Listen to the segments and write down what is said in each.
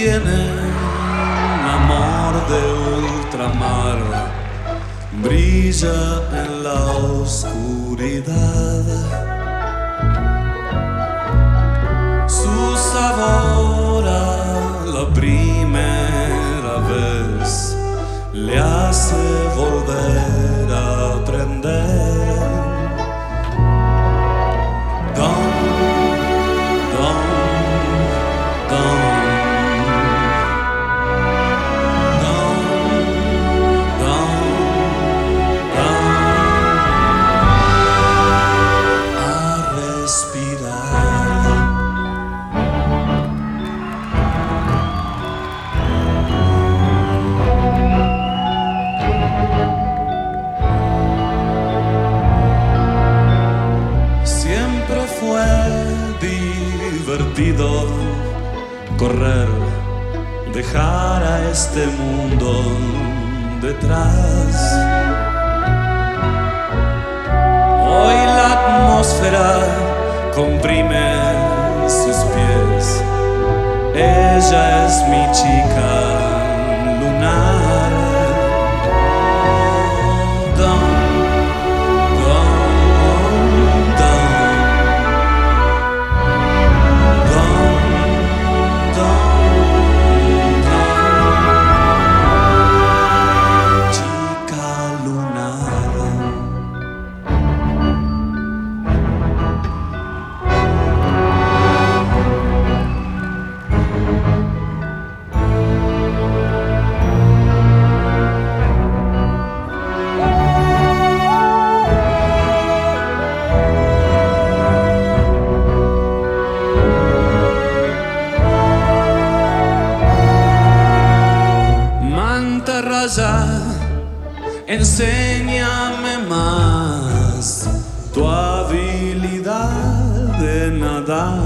brisa tiene un amor de ultramar, brilla en la oscuridad. Su sabor a la primera vez le hace volver correr, dejar a este mundo detrás. Hoy la atmósfera comprime sus pies. Ella es mi chica lunar. Manta raya, enséñame más tu habilidad de nadar.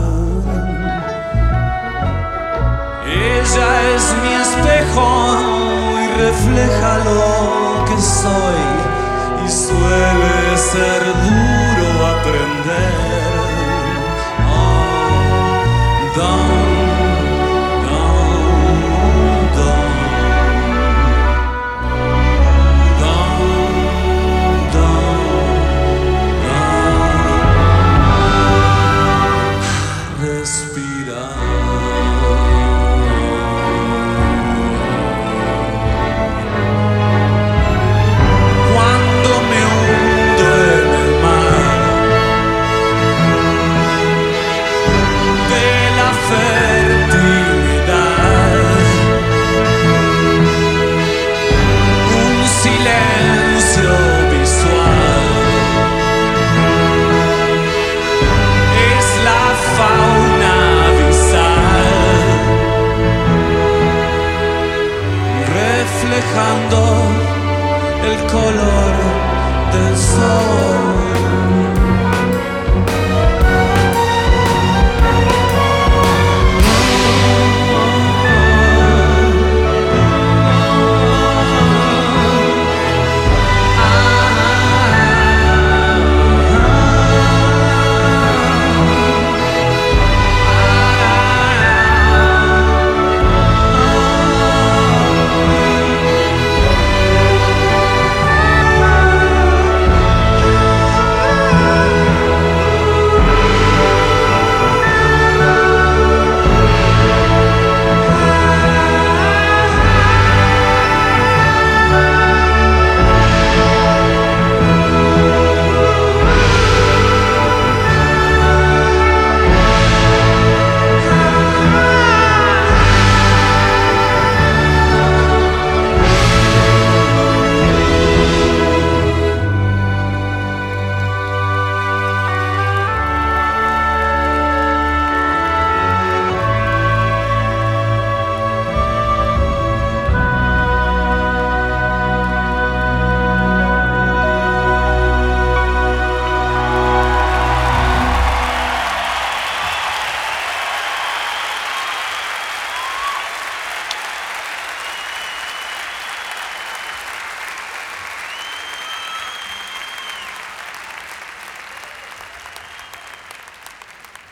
Ella es mi espejo y refleja lo que soy y suele ser duro.